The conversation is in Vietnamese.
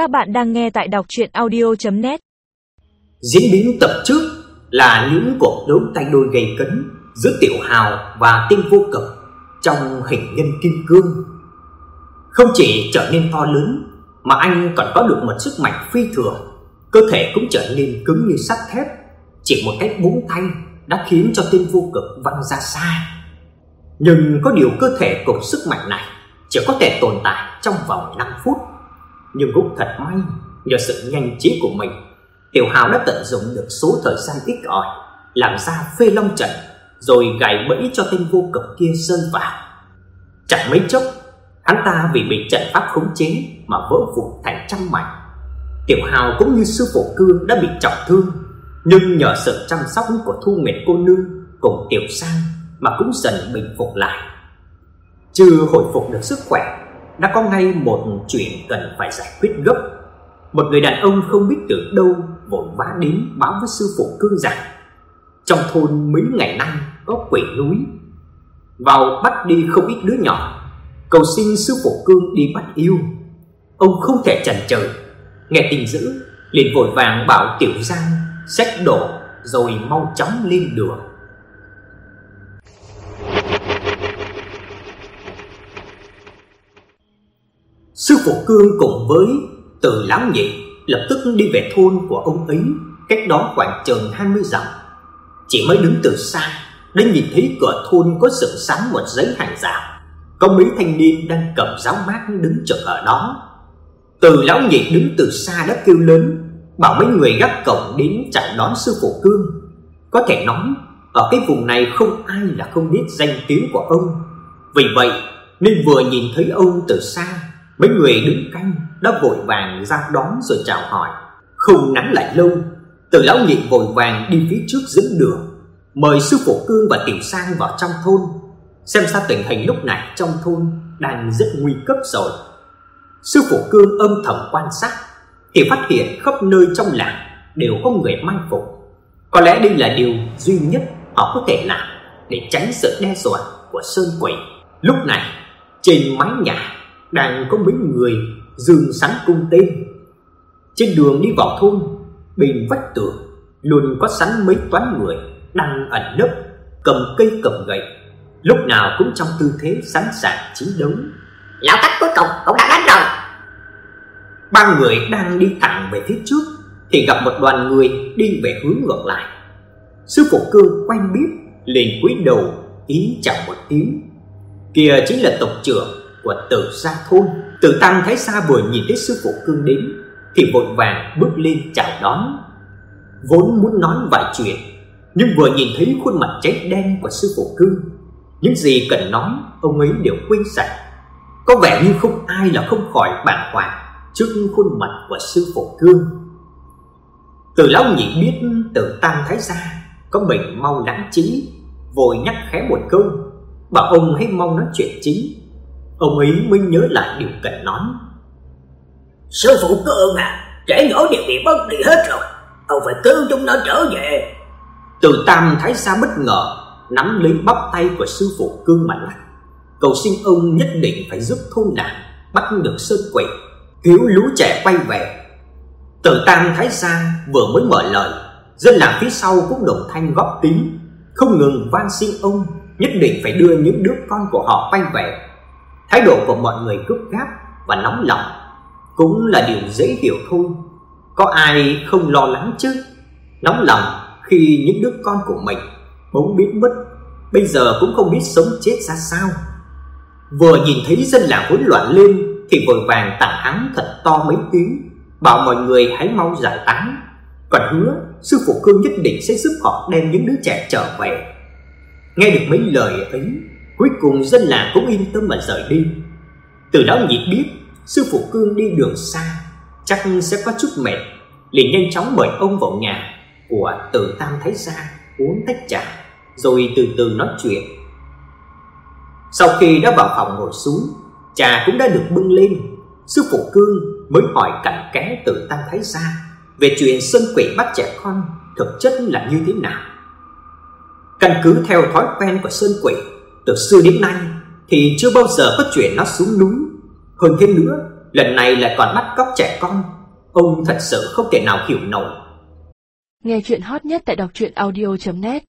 Các bạn đang nghe tại đọc chuyện audio.net Diễn biến tập trước là những cuộc đấu tay đôi gay cấn giữa Tiểu Hào và Tinh Vô Cực trong hình nhân kim cương. Không chỉ trở nên to lớn mà anh còn có được một sức mạnh phi thường, cơ thể cũng trở nên cứng như sắt thép, chỉ một cách búng tay đã khiến cho Tinh Vô Cực văng ra xa. Nhưng có điều cơ thể cùng sức mạnh này chỉ có thể tồn tại trong vòng 5 phút. Nhưng cũng thật may nhờ sự nhanh trí của mình, Tiểu Hào đã tận dụng được số thời gian ít ỏi làm ra phê long trận rồi gài bẫy cho tên vô cực kia sơn vào. Chẳng mấy chốc, hắn ta vì bị trận pháp khống chế mà vỡ vụn thành trăm mảnh. Tiểu Hào cũng như sư phụ Cương đã bị trọng thương, nhưng nhờ sự chăm sóc của Thu Nguyệt cô nương cùng Tiểu Sang mà cũng dần bình phục lại. Chưa hồi phục được sức khỏe, đã có ngay một chuyện cần phải giải quyết gấp. Một người đàn ông không biết từ đâu vội vã đến báo với sư phụ Cương rằng trong thôn mấy ngày nay có quỷ núi vào bắt đi không ít đứa nhỏ, cầu xin sư phụ Cương đi bắt yêu. Ông không thể chần chừ, nghe tin dữ liền vội vàng bảo Tiểu Giang xách đồ rồi mau chóng lên đường. Sư phụ Cương cùng với Từ lão nhị lập tức đi về thôn của ông ấy, cách đó khoảng chừng 20 dặm. Chỉ mới đứng từ xa, đã nhìn thấy cửa thôn có dựng sẵn một giấy hàng rào. Có mấy thanh niên đang cầm giáo mát đứng chờ ở đó. Từ lão nhị đứng từ xa đã kêu lớn, bảo mấy người gác cổng đến chặn đón sư phụ Cương. Có thể nói, ở cái vùng này không ai là không biết danh tiếng của ông. Vì vậy, nên vừa nhìn thấy ông từ xa Mấy người đứng canh đã vội vàng ra đón rồi chào hỏi, không nắng lại lâu, Từ lão nhị vội vàng đi phía trước dẫn đường, mời sư phụ Cương và Tiểu Sang vào trong thôn, xem ra tình hình lúc này trong thôn đang rất nguy cấp rồi. Sư phụ Cương âm thầm quan sát thì phát hiện khắp nơi trong làng đều có người mai phục. Có lẽ đây là điều duy nhất họ có thể làm để tránh sự đe dọa của sơn quỷ. Lúc này, trên mái nhà đang có mấy người dường sắn cung tên. Trên đường đi vào thôn, bên vách tường luôn có sẵn mấy toán người đang ẩn nấp, cầm cây cầm gậy, lúc nào cũng trong tư thế sẵn sàng chiến đấu. Lão cách cuối cùng cũng đã đến rồi. Ba người đang đi thẳng về phía trước thì gặp một đoàn người đi về hướng ngược lại. Sư phụ Cương quen biết, liền cúi đầu ý chào một tiếng. Kia chính là tộc trưởng của Tử Gia thôn. Tử Tăng thấy xa vừa nhìn thấy sư phụ Cương đến thì vội vàng bước lên chào đón. Vốn muốn nói vài chuyện, nhưng vừa nhìn thấy khuôn mặt cháy đen của sư phụ Cương, những gì cần nói ông ấy đều quên sạch. Có vẻ như không ai là không khỏi bàng hoàng trước khuôn mặt của sư phụ Cương. Từ lão nhị biết từ Tăng thấy ra có bệnh mau đáng trí, vội nhắc khẽ một câu, bảo ông hãy mau nói chuyện chính Ông ấy mới nhớ lại điều cần nói. Sư phụ Cương à Trẻ nhỏ đều bị mất đi hết rồi. Ông phải cứu chúng nó trở về. Từ Tam Thái Sa bất ngờ, Nắm lấy bắp tay của sư phụ Cương mạnh lắc Cầu xin ông nhất định phải giúp thôn nạn Bắt được sơn quỷ, Cứu lũ trẻ quay về. Từ Tam Thái Sa vừa mới mở lời, Dân làng phía sau cũng đồng thanh góp tiếng Không ngừng van xin ông Nhất định phải đưa những đứa con của họ quay về. Thái độ của mọi người gấp gáp và nóng lòng cũng là điều dễ hiểu thôi. Có ai không lo lắng chứ? Nóng lòng khi những đứa con của mình bỗng biến mất, bây giờ cũng không biết sống chết ra sao. Vừa nhìn thấy dân làng hỗn loạn lên thì vội vàng tặng hắn thật to mấy tiếng, bảo mọi người hãy mau giải tán, còn hứa sư phụ Cương nhất định sẽ giúp họ đem những đứa trẻ trở về. Nghe được mấy lời ấy, Cuối cùng dân làng cũng yên tâm mà rời đi. Từ đó nhịp biết sư phụ Cương đi đường xa, chắc sẽ có chút mệt, liền nhanh chóng mời ông vào nhà của từ Tam Thái gia uống tách trà, rồi từ từ nói chuyện. Sau khi đã vào phòng ngồi xuống, trà cũng đã được bưng lên, sư phụ Cương mới hỏi cặn kẽ từ Tam Thái gia về chuyện sơn quỷ bắt trẻ con thực chất là như thế nào. Căn cứ theo thói quen của sơn quỷ từ xưa đến nay thì chưa bao giờ có chuyện nó xuống núi. Hơn thế nữa, lần này lại còn bắt cóc trẻ con. Ông thật sự không thể nào hiểu nổi. Nghe chuyện hot nhất tại đọc truyện audio.net